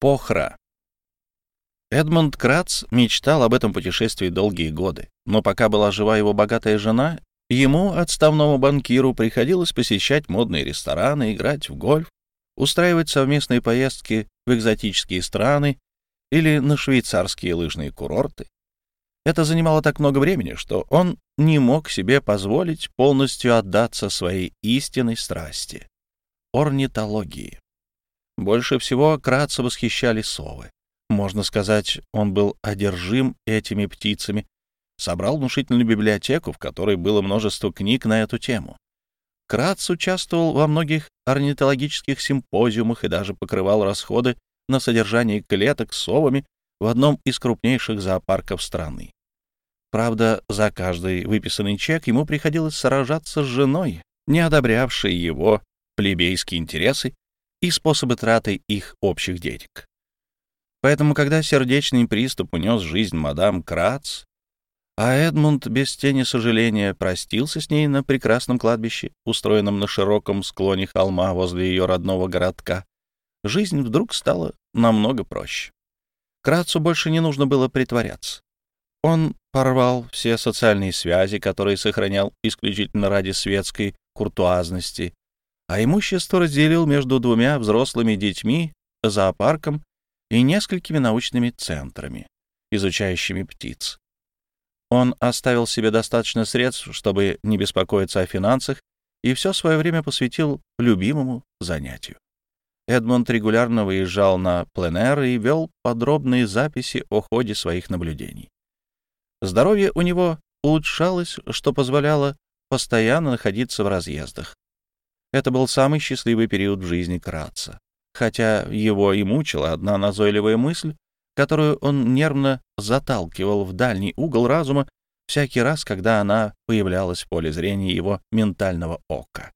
Похра. Эдмунд Крац мечтал об этом путешествии долгие годы, но пока была жива его богатая жена, ему, отставному банкиру, приходилось посещать модные рестораны, играть в гольф, устраивать совместные поездки в экзотические страны или на швейцарские лыжные курорты. Это занимало так много времени, что он не мог себе позволить полностью отдаться своей истинной страсти — орнитологии. Больше всего Краца восхищали совы. Можно сказать, он был одержим этими птицами, собрал внушительную библиотеку, в которой было множество книг на эту тему. Крац участвовал во многих орнитологических симпозиумах и даже покрывал расходы на содержание клеток с совами в одном из крупнейших зоопарков страны. Правда, за каждый выписанный чек ему приходилось сражаться с женой, не одобрявшей его плебейские интересы и способы траты их общих денег. Поэтому, когда сердечный приступ унес жизнь мадам Крац, а Эдмунд без тени сожаления простился с ней на прекрасном кладбище, устроенном на широком склоне холма возле ее родного городка, жизнь вдруг стала намного проще. Крацу больше не нужно было притворяться. Он порвал все социальные связи, которые сохранял исключительно ради светской куртуазности, а имущество разделил между двумя взрослыми детьми, зоопарком и несколькими научными центрами, изучающими птиц. Он оставил себе достаточно средств, чтобы не беспокоиться о финансах, и все свое время посвятил любимому занятию. Эдмонд регулярно выезжал на пленэр и вел подробные записи о ходе своих наблюдений. Здоровье у него улучшалось, что позволяло постоянно находиться в разъездах. Это был самый счастливый период в жизни Кратца хотя его и мучила одна назойливая мысль, которую он нервно заталкивал в дальний угол разума всякий раз, когда она появлялась в поле зрения его ментального ока.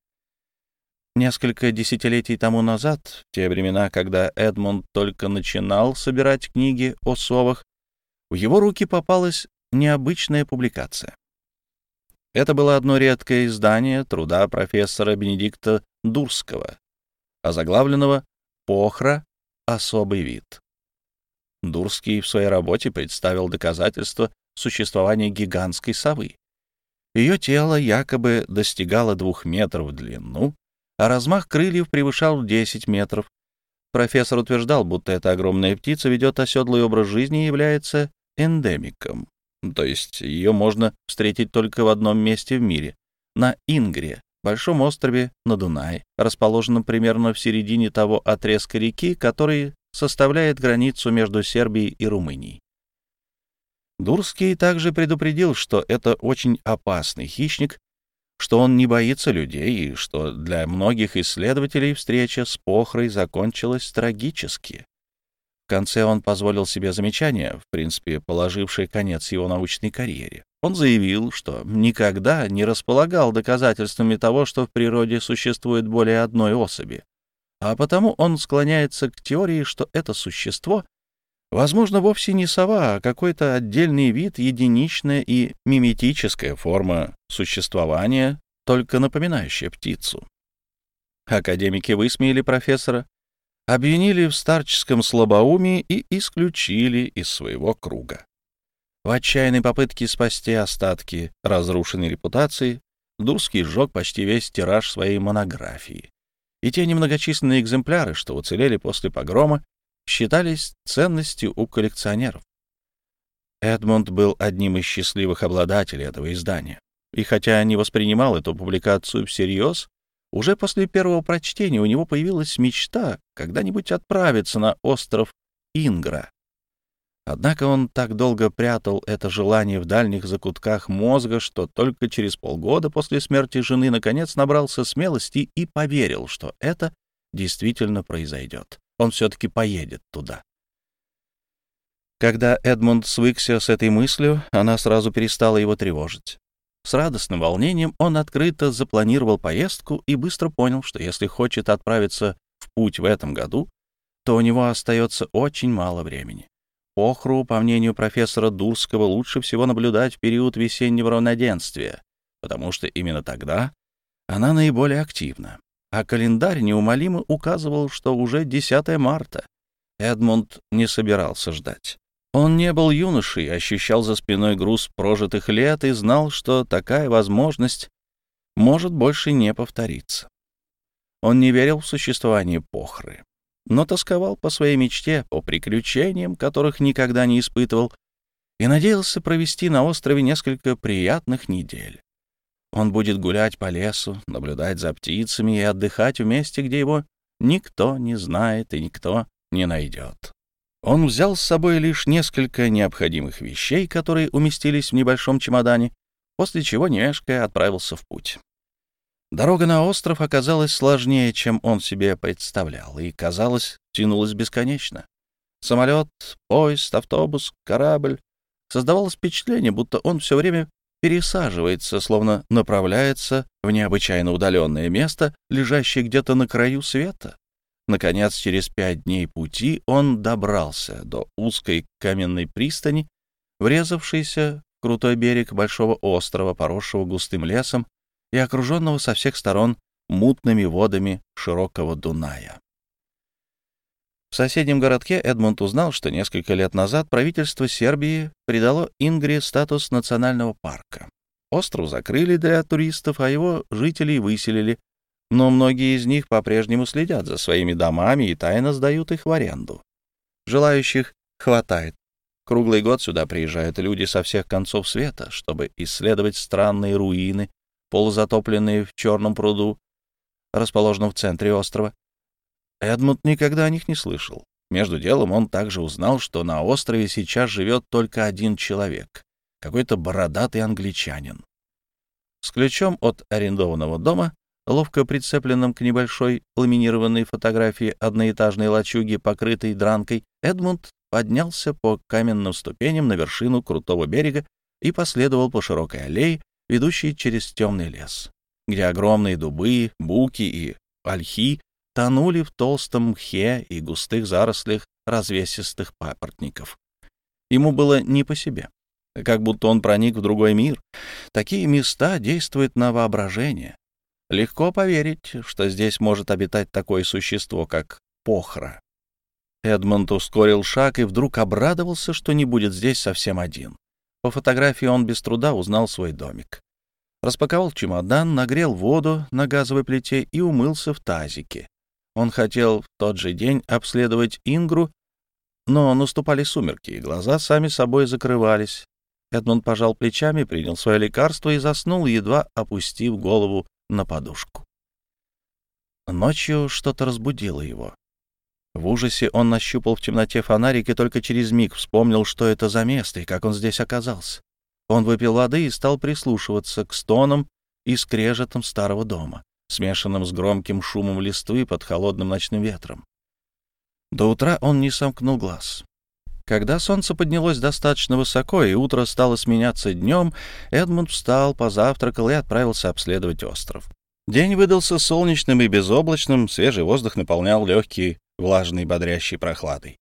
Несколько десятилетий тому назад, в те времена, когда Эдмунд только начинал собирать книги о совах, в его руки попалась необычная публикация. Это было одно редкое издание труда профессора Бенедикта Дурского, озаглавленного Похра — особый вид. Дурский в своей работе представил доказательства существования гигантской совы. Ее тело якобы достигало двух метров в длину, а размах крыльев превышал 10 метров. Профессор утверждал, будто эта огромная птица ведет оседлый образ жизни и является эндемиком, то есть ее можно встретить только в одном месте в мире — на Ингре, большом острове на Дунае, расположенном примерно в середине того отрезка реки, который составляет границу между Сербией и Румынией. Дурский также предупредил, что это очень опасный хищник, что он не боится людей и что для многих исследователей встреча с Похрой закончилась трагически. В конце он позволил себе замечание, в принципе, положившее конец его научной карьере. Он заявил, что никогда не располагал доказательствами того, что в природе существует более одной особи, а потому он склоняется к теории, что это существо, возможно, вовсе не сова, а какой-то отдельный вид, единичная и миметическая форма существования, только напоминающая птицу. Академики высмеяли профессора, обвинили в старческом слабоумии и исключили из своего круга. В отчаянной попытке спасти остатки разрушенной репутации Дурский сжег почти весь тираж своей монографии. И те немногочисленные экземпляры, что уцелели после погрома, считались ценностью у коллекционеров. Эдмунд был одним из счастливых обладателей этого издания. И хотя не воспринимал эту публикацию всерьез, уже после первого прочтения у него появилась мечта когда-нибудь отправиться на остров Ингра, Однако он так долго прятал это желание в дальних закутках мозга, что только через полгода после смерти жены наконец набрался смелости и поверил, что это действительно произойдет. Он все-таки поедет туда. Когда Эдмунд свыкся с этой мыслью, она сразу перестала его тревожить. С радостным волнением он открыто запланировал поездку и быстро понял, что если хочет отправиться в путь в этом году, то у него остается очень мало времени. Охру, по мнению профессора Дурского, лучше всего наблюдать в период весеннего равноденствия, потому что именно тогда она наиболее активна. А календарь неумолимо указывал, что уже 10 марта. Эдмунд не собирался ждать. Он не был юношей, ощущал за спиной груз прожитых лет и знал, что такая возможность может больше не повториться. Он не верил в существование похры, но тосковал по своей мечте, по приключениям, которых никогда не испытывал, и надеялся провести на острове несколько приятных недель. Он будет гулять по лесу, наблюдать за птицами и отдыхать в месте, где его никто не знает и никто не найдет. Он взял с собой лишь несколько необходимых вещей, которые уместились в небольшом чемодане, после чего, не отправился в путь. Дорога на остров оказалась сложнее, чем он себе представлял, и, казалось, тянулась бесконечно. Самолет, поезд, автобус, корабль. Создавалось впечатление, будто он все время пересаживается, словно направляется в необычайно удаленное место, лежащее где-то на краю света. Наконец, через пять дней пути он добрался до узкой каменной пристани, врезавшейся в крутой берег большого острова, поросшего густым лесом и окруженного со всех сторон мутными водами широкого Дуная. В соседнем городке Эдмунд узнал, что несколько лет назад правительство Сербии придало Ингре статус национального парка. Остров закрыли для туристов, а его жителей выселили, но многие из них по-прежнему следят за своими домами и тайно сдают их в аренду. Желающих хватает. Круглый год сюда приезжают люди со всех концов света, чтобы исследовать странные руины, полузатопленные в черном пруду, расположенном в центре острова. Эдмунд никогда о них не слышал. Между делом он также узнал, что на острове сейчас живет только один человек, какой-то бородатый англичанин. С ключом от арендованного дома ловко прицепленном к небольшой ламинированной фотографии одноэтажной лачуги, покрытой дранкой, Эдмунд поднялся по каменным ступеням на вершину крутого берега и последовал по широкой аллее, ведущей через темный лес, где огромные дубы, буки и ольхи тонули в толстом мхе и густых зарослях развесистых папоротников. Ему было не по себе, как будто он проник в другой мир. Такие места действуют на воображение, Легко поверить, что здесь может обитать такое существо, как похра. Эдмонд ускорил шаг и вдруг обрадовался, что не будет здесь совсем один. По фотографии он без труда узнал свой домик. Распаковал чемодан, нагрел воду на газовой плите и умылся в тазике. Он хотел в тот же день обследовать Ингру, но наступали сумерки, и глаза сами собой закрывались. Эдмонд пожал плечами, принял свое лекарство и заснул, едва опустив голову на подушку. Ночью что-то разбудило его. В ужасе он нащупал в темноте фонарик и только через миг вспомнил, что это за место и как он здесь оказался. Он выпил воды и стал прислушиваться к стонам и скрежетам старого дома, смешанным с громким шумом листвы под холодным ночным ветром. До утра он не сомкнул глаз. Когда солнце поднялось достаточно высоко и утро стало сменяться днем, Эдмунд встал, позавтракал и отправился обследовать остров. День выдался солнечным и безоблачным, свежий воздух наполнял легкий, влажный, бодрящей прохладой.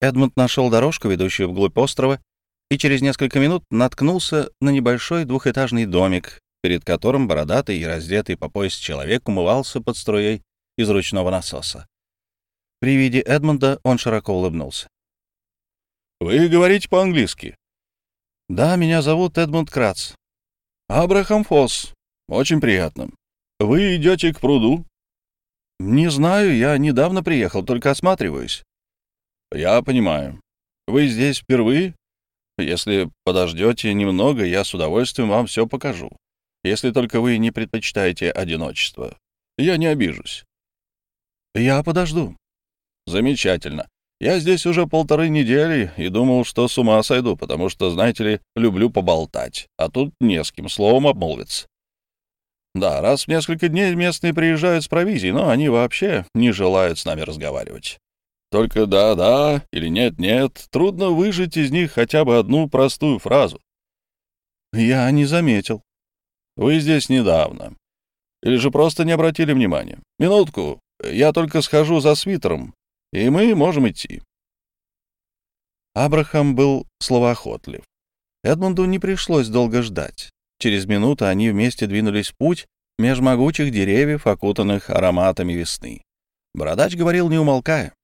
Эдмунд нашел дорожку, ведущую вглубь острова, и через несколько минут наткнулся на небольшой двухэтажный домик, перед которым бородатый и раздетый по пояс человек умывался под струей из ручного насоса. При виде Эдмунда он широко улыбнулся. Вы говорите по-английски? Да, меня зовут Эдмунд Крац. Абрахам Фосс. Очень приятно. Вы идете к пруду? Не знаю, я недавно приехал, только осматриваюсь. Я понимаю. Вы здесь впервые? Если подождете немного, я с удовольствием вам все покажу. Если только вы не предпочитаете одиночество. Я не обижусь. Я подожду. Замечательно. Я здесь уже полторы недели и думал, что с ума сойду, потому что, знаете ли, люблю поболтать, а тут не с кем словом обмолвиться. Да, раз в несколько дней местные приезжают с провизией, но они вообще не желают с нами разговаривать. Только «да-да» или «нет-нет» трудно выжить из них хотя бы одну простую фразу. Я не заметил. Вы здесь недавно. Или же просто не обратили внимания. Минутку, я только схожу за свитером, и мы можем идти. Абрахам был словоохотлив. Эдмунду не пришлось долго ждать. Через минуту они вместе двинулись в путь меж могучих деревьев, окутанных ароматами весны. Бородач говорил, не умолкая.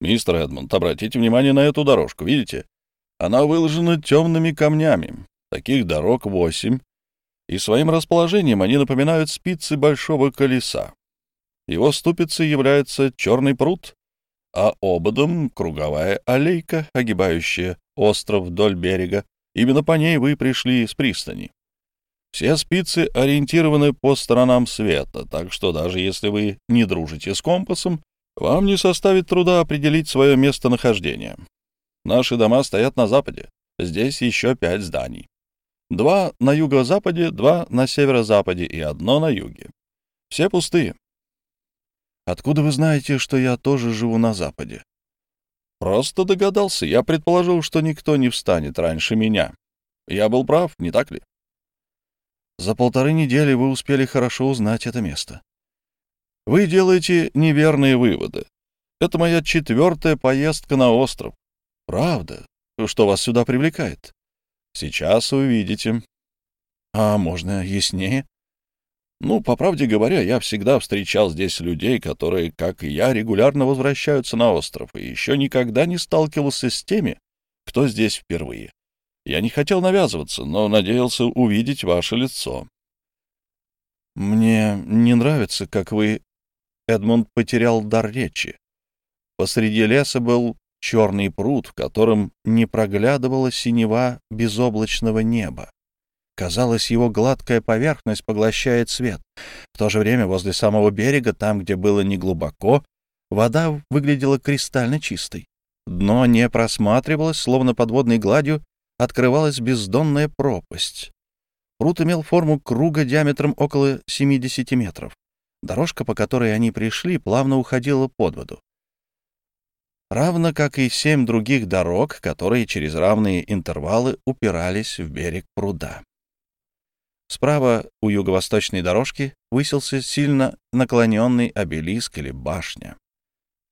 Мистер Эдмонд, обратите внимание на эту дорожку, видите? Она выложена темными камнями. Таких дорог восемь, и своим расположением они напоминают спицы большого колеса. Его ступицей является черный пруд, а ободом — круговая аллейка, огибающая остров вдоль берега. Именно по ней вы пришли с пристани. Все спицы ориентированы по сторонам света, так что даже если вы не дружите с компасом, вам не составит труда определить свое местонахождение. Наши дома стоят на западе. Здесь еще пять зданий. Два на юго-западе, два на северо-западе и одно на юге. Все пустые. Откуда вы знаете, что я тоже живу на западе? Просто догадался. Я предположил, что никто не встанет раньше меня. Я был прав, не так ли? За полторы недели вы успели хорошо узнать это место. Вы делаете неверные выводы. Это моя четвертая поездка на остров. Правда? Что вас сюда привлекает? Сейчас увидите. А можно яснее? Ну, по правде говоря, я всегда встречал здесь людей, которые, как и я, регулярно возвращаются на остров, и еще никогда не сталкивался с теми, кто здесь впервые. Я не хотел навязываться, но надеялся увидеть ваше лицо. Мне не нравится, как вы... Эдмунд потерял дар речи. Посреди леса был черный пруд, в котором не проглядывала синева безоблачного неба. Казалось, его гладкая поверхность поглощает свет. В то же время возле самого берега, там, где было неглубоко, вода выглядела кристально чистой. Дно не просматривалось, словно подводной гладью открывалась бездонная пропасть. Пруд имел форму круга диаметром около 70 метров. Дорожка, по которой они пришли, плавно уходила под воду равно как и семь других дорог, которые через равные интервалы упирались в берег пруда. Справа у юго-восточной дорожки высился сильно наклоненный обелиск или башня.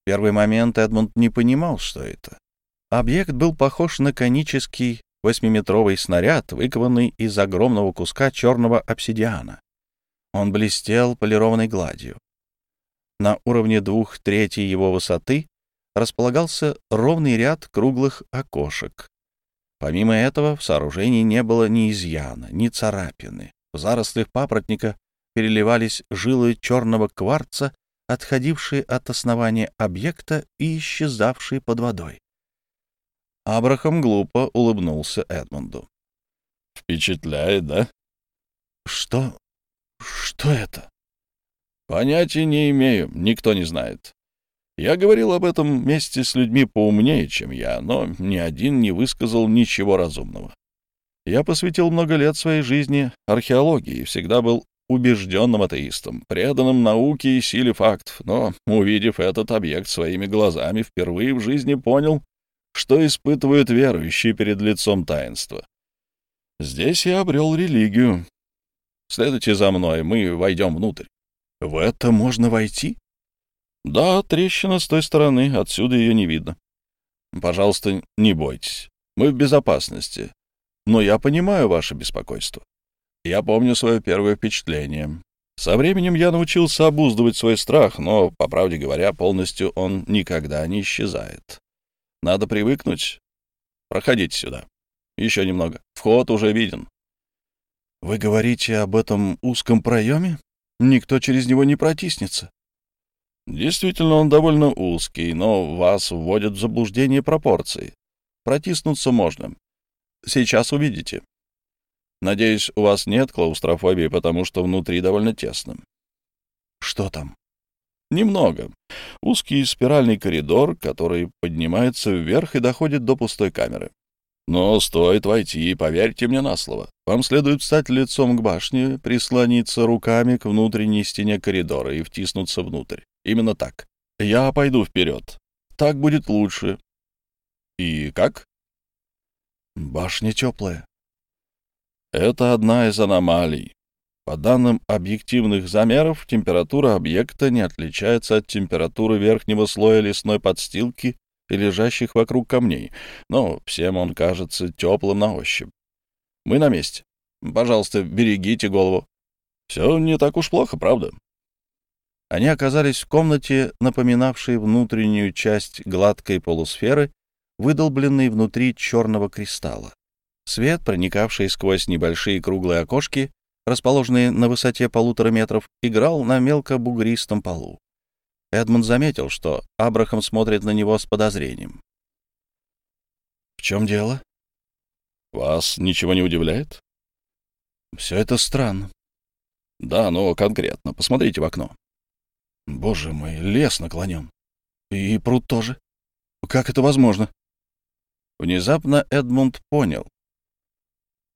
В первый момент Эдмунд не понимал, что это. Объект был похож на конический восьмиметровый снаряд, выкованный из огромного куска черного обсидиана. Он блестел полированной гладью. На уровне двух третей его высоты располагался ровный ряд круглых окошек. Помимо этого в сооружении не было ни изъяна, ни царапины. В зарослях папоротника переливались жилы черного кварца, отходившие от основания объекта и исчезавшие под водой. Абрахам глупо улыбнулся Эдмунду. «Впечатляет, да?» «Что? Что это?» «Понятия не имею, никто не знает. Я говорил об этом вместе с людьми поумнее, чем я, но ни один не высказал ничего разумного. Я посвятил много лет своей жизни археологии и всегда был убежденным атеистом, преданным науке и силе фактов, но, увидев этот объект своими глазами, впервые в жизни понял, что испытывают верующие перед лицом таинства. Здесь я обрел религию. Следуйте за мной, мы войдем внутрь. В это можно войти? Да, трещина с той стороны, отсюда ее не видно. Пожалуйста, не бойтесь. Мы в безопасности. Но я понимаю ваше беспокойство. Я помню свое первое впечатление. Со временем я научился обуздывать свой страх, но, по правде говоря, полностью он никогда не исчезает. Надо привыкнуть. Проходите сюда. Еще немного. Вход уже виден. Вы говорите об этом узком проеме? Никто через него не протиснется. Действительно, он довольно узкий, но вас вводят в заблуждение пропорции. Протиснуться можно. Сейчас увидите. Надеюсь, у вас нет клаустрофобии, потому что внутри довольно тесно. Что там? Немного. Узкий спиральный коридор, который поднимается вверх и доходит до пустой камеры. Но стоит войти, поверьте мне на слово. Вам следует встать лицом к башне, прислониться руками к внутренней стене коридора и втиснуться внутрь. Именно так. Я пойду вперед. Так будет лучше. И как? Башня теплая. Это одна из аномалий. По данным объективных замеров, температура объекта не отличается от температуры верхнего слоя лесной подстилки и лежащих вокруг камней, но всем он кажется теплым на ощупь. Мы на месте. Пожалуйста, берегите голову. Все не так уж плохо, правда? Они оказались в комнате, напоминавшей внутреннюю часть гладкой полусферы, выдолбленной внутри черного кристалла. Свет, проникавший сквозь небольшие круглые окошки, расположенные на высоте полутора метров, играл на мелко-бугристом полу. Эдмунд заметил, что Абрахам смотрит на него с подозрением. «В чем дело?» «Вас ничего не удивляет?» «Все это странно». «Да, но конкретно. Посмотрите в окно». «Боже мой, лес наклонен. И пруд тоже. Как это возможно?» Внезапно Эдмунд понял.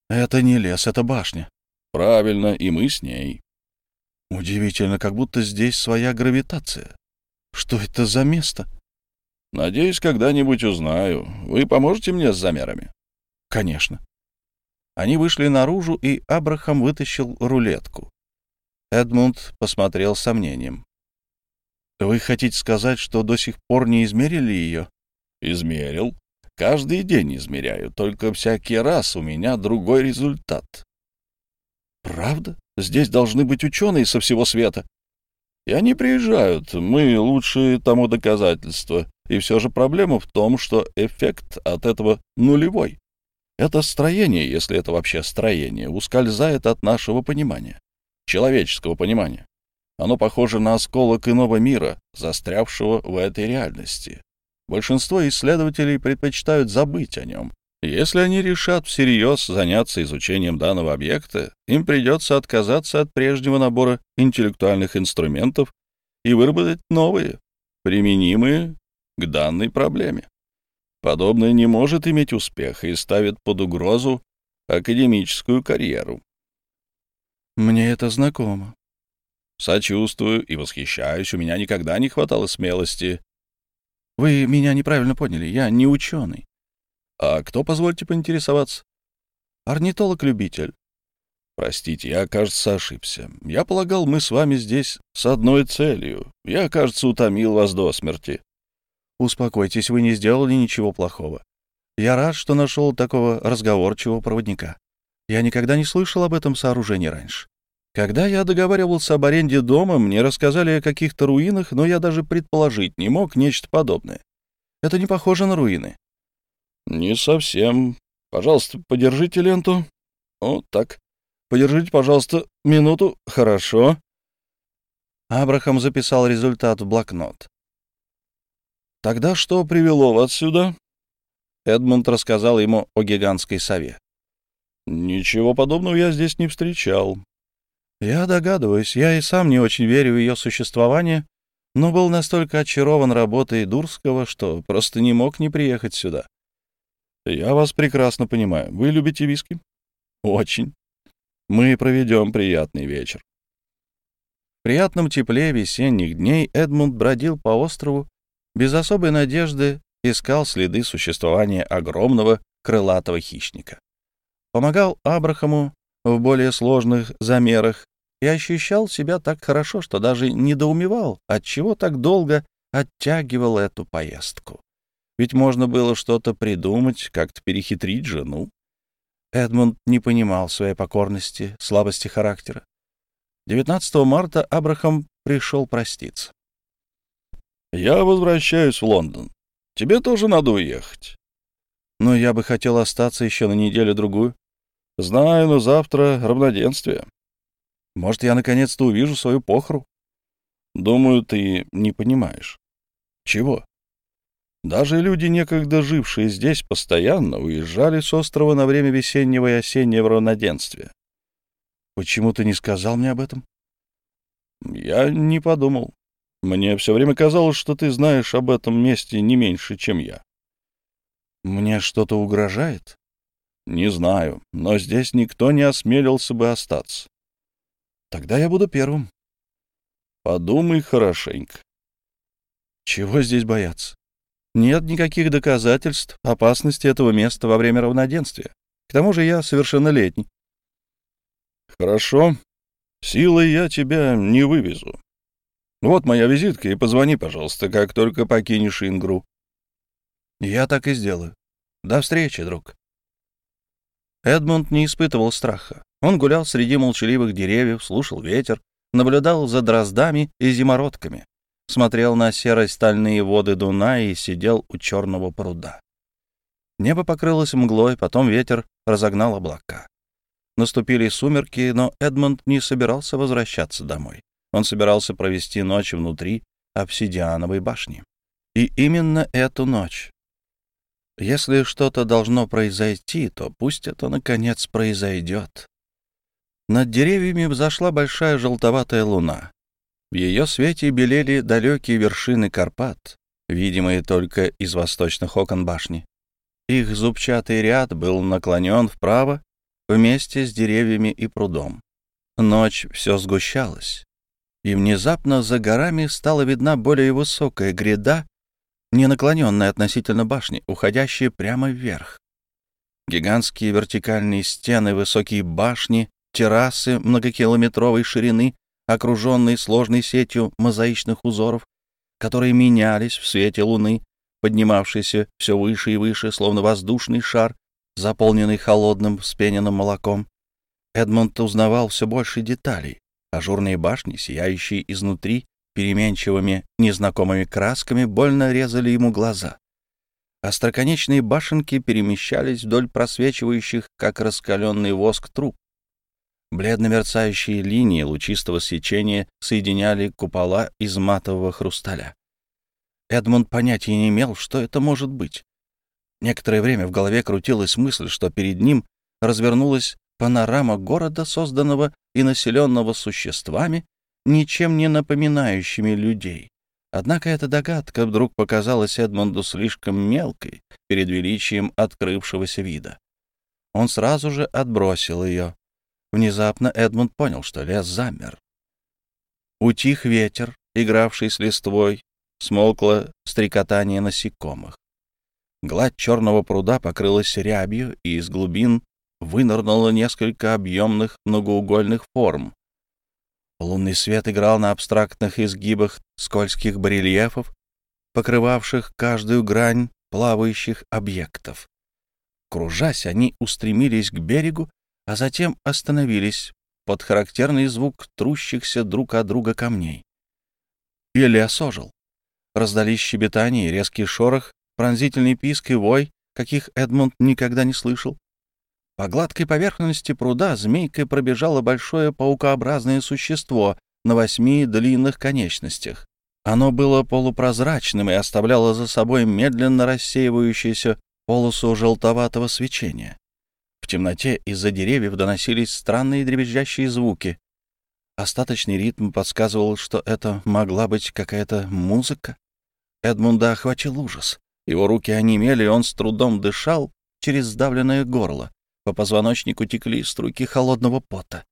«Это не лес, это башня». «Правильно, и мы с ней». Удивительно, как будто здесь своя гравитация. Что это за место? Надеюсь, когда-нибудь узнаю. Вы поможете мне с замерами? Конечно. Они вышли наружу, и Абрахам вытащил рулетку. Эдмунд посмотрел с сомнением. «Вы хотите сказать, что до сих пор не измерили ее?» «Измерил. Каждый день измеряю, только всякий раз у меня другой результат». «Правда? Здесь должны быть ученые со всего света». И они приезжают, мы лучшие тому доказательства. И все же проблема в том, что эффект от этого нулевой. Это строение, если это вообще строение, ускользает от нашего понимания, человеческого понимания. Оно похоже на осколок иного мира, застрявшего в этой реальности. Большинство исследователей предпочитают забыть о нем, если они решат всерьез заняться изучением данного объекта, им придется отказаться от прежнего набора интеллектуальных инструментов и выработать новые, применимые к данной проблеме. Подобное не может иметь успеха и ставит под угрозу академическую карьеру. Мне это знакомо. Сочувствую и восхищаюсь, у меня никогда не хватало смелости. Вы меня неправильно поняли, я не ученый. А кто, позвольте поинтересоваться? Орнитолог-любитель. Простите, я, кажется, ошибся. Я полагал, мы с вами здесь с одной целью. Я, кажется, утомил вас до смерти. Успокойтесь, вы не сделали ничего плохого. Я рад, что нашел такого разговорчивого проводника. Я никогда не слышал об этом сооружении раньше. Когда я договаривался об аренде дома, мне рассказали о каких-то руинах, но я даже предположить не мог нечто подобное. Это не похоже на руины. «Не совсем. Пожалуйста, подержите ленту. Вот так. Подержите, пожалуйста, минуту. Хорошо». Абрахам записал результат в блокнот. «Тогда что привело вас сюда?» Эдмунд рассказал ему о гигантской сове. «Ничего подобного я здесь не встречал». «Я догадываюсь, я и сам не очень верю в ее существование, но был настолько очарован работой Дурского, что просто не мог не приехать сюда. «Я вас прекрасно понимаю. Вы любите виски?» «Очень. Мы проведем приятный вечер». В приятном тепле весенних дней Эдмунд бродил по острову, без особой надежды искал следы существования огромного крылатого хищника. Помогал Абрахаму в более сложных замерах и ощущал себя так хорошо, что даже недоумевал, отчего так долго оттягивал эту поездку. Ведь можно было что-то придумать, как-то перехитрить жену. Эдмунд не понимал своей покорности, слабости характера. 19 марта Абрахам пришел проститься. «Я возвращаюсь в Лондон. Тебе тоже надо уехать». «Но я бы хотел остаться еще на неделю-другую». «Знаю, но завтра равноденствие». «Может, я наконец-то увижу свою похору?» «Думаю, ты не понимаешь». «Чего?» Даже люди, некогда жившие здесь постоянно, уезжали с острова на время весеннего и осеннего равноденствия. Почему ты не сказал мне об этом? Я не подумал. Мне все время казалось, что ты знаешь об этом месте не меньше, чем я. Мне что-то угрожает? Не знаю, но здесь никто не осмелился бы остаться. Тогда я буду первым. Подумай хорошенько. Чего здесь бояться? Нет никаких доказательств опасности этого места во время равноденствия. К тому же я совершеннолетний. Хорошо. Силой я тебя не вывезу. Вот моя визитка, и позвони, пожалуйста, как только покинешь Ингру. Я так и сделаю. До встречи, друг. Эдмунд не испытывал страха. Он гулял среди молчаливых деревьев, слушал ветер, наблюдал за дроздами и зимородками, смотрел на серо-стальные воды Дуная и сидел у черного пруда. Небо покрылось мглой, потом ветер разогнал облака. Наступили сумерки, но Эдмонд не собирался возвращаться домой. Он собирался провести ночь внутри обсидиановой башни. И именно эту ночь. Если что-то должно произойти, то пусть это, наконец, произойдет. Над деревьями взошла большая желтоватая луна. В ее свете белели далекие вершины Карпат, видимые только из восточных окон башни. Их зубчатый ряд был наклонен вправо вместе с деревьями и прудом. Ночь все сгущалась, и внезапно за горами стала видна более высокая гряда, не наклоненная относительно башни, уходящая прямо вверх. Гигантские вертикальные стены, высокие башни, террасы многокилометровой ширины, окруженные сложной сетью мозаичных узоров, которые менялись в свете луны, поднимавшийся все выше и выше, словно воздушный шар, заполненный холодным вспененным молоком. Эдмонд узнавал все больше деталей. Ажурные башни, сияющие изнутри, переменчивыми незнакомыми красками, больно резали ему глаза. Остроконечные башенки перемещались вдоль просвечивающих, как раскаленный воск, труб. Бледно мерцающие линии лучистого сечения соединяли купола из матового хрусталя. Эдмунд понятия не имел, что это может быть. Некоторое время в голове крутилась мысль, что перед ним развернулась панорама города, созданного и населенного существами, ничем не напоминающими людей. Однако эта догадка вдруг показалась Эдмунду слишком мелкой перед величием открывшегося вида. Он сразу же отбросил ее. Внезапно Эдмунд понял, что лес замер. Утих ветер, игравший с листвой, смолкло стрекотание насекомых. Гладь черного пруда покрылась рябью, и из глубин вынырнуло несколько объемных многоугольных форм. Лунный свет играл на абстрактных изгибах скользких барельефов, покрывавших каждую грань плавающих объектов. Кружась, они устремились к берегу, а затем остановились под характерный звук трущихся друг от друга камней. Илья сожил. Раздались щебетание и резкий шорох, пронзительный писк и вой, каких Эдмунд никогда не слышал. По гладкой поверхности пруда змейкой пробежало большое паукообразное существо на восьми длинных конечностях. Оно было полупрозрачным и оставляло за собой медленно рассеивающуюся полосу желтоватого свечения. В темноте из-за деревьев доносились странные дребезжащие звуки. Остаточный ритм подсказывал, что это могла быть какая-то музыка. Эдмунда охватил ужас. Его руки онемели, он с трудом дышал через сдавленное горло. По позвоночнику текли струйки холодного пота.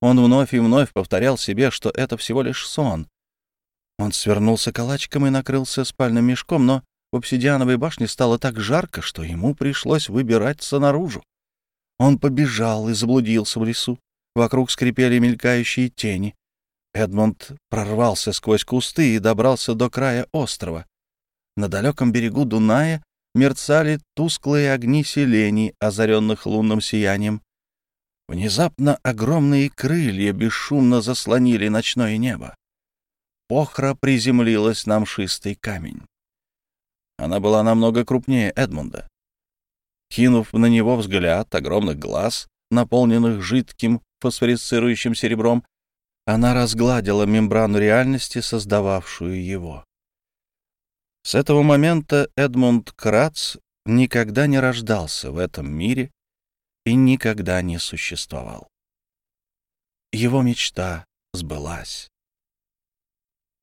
Он вновь и вновь повторял себе, что это всего лишь сон. Он свернулся калачиком и накрылся спальным мешком, но в обсидиановой башне стало так жарко, что ему пришлось выбираться наружу. Он побежал и заблудился в лесу. Вокруг скрипели мелькающие тени. Эдмонд прорвался сквозь кусты и добрался до края острова. На далеком берегу Дуная мерцали тусклые огни селений, озаренных лунным сиянием. Внезапно огромные крылья бесшумно заслонили ночное небо. Похра приземлилась на мшистый камень. Она была намного крупнее Эдмунда. Кинув на него взгляд огромных глаз, наполненных жидким фосфорицирующим серебром, она разгладила мембрану реальности, создававшую его. С этого момента Эдмунд Крац никогда не рождался в этом мире и никогда не существовал. Его мечта сбылась.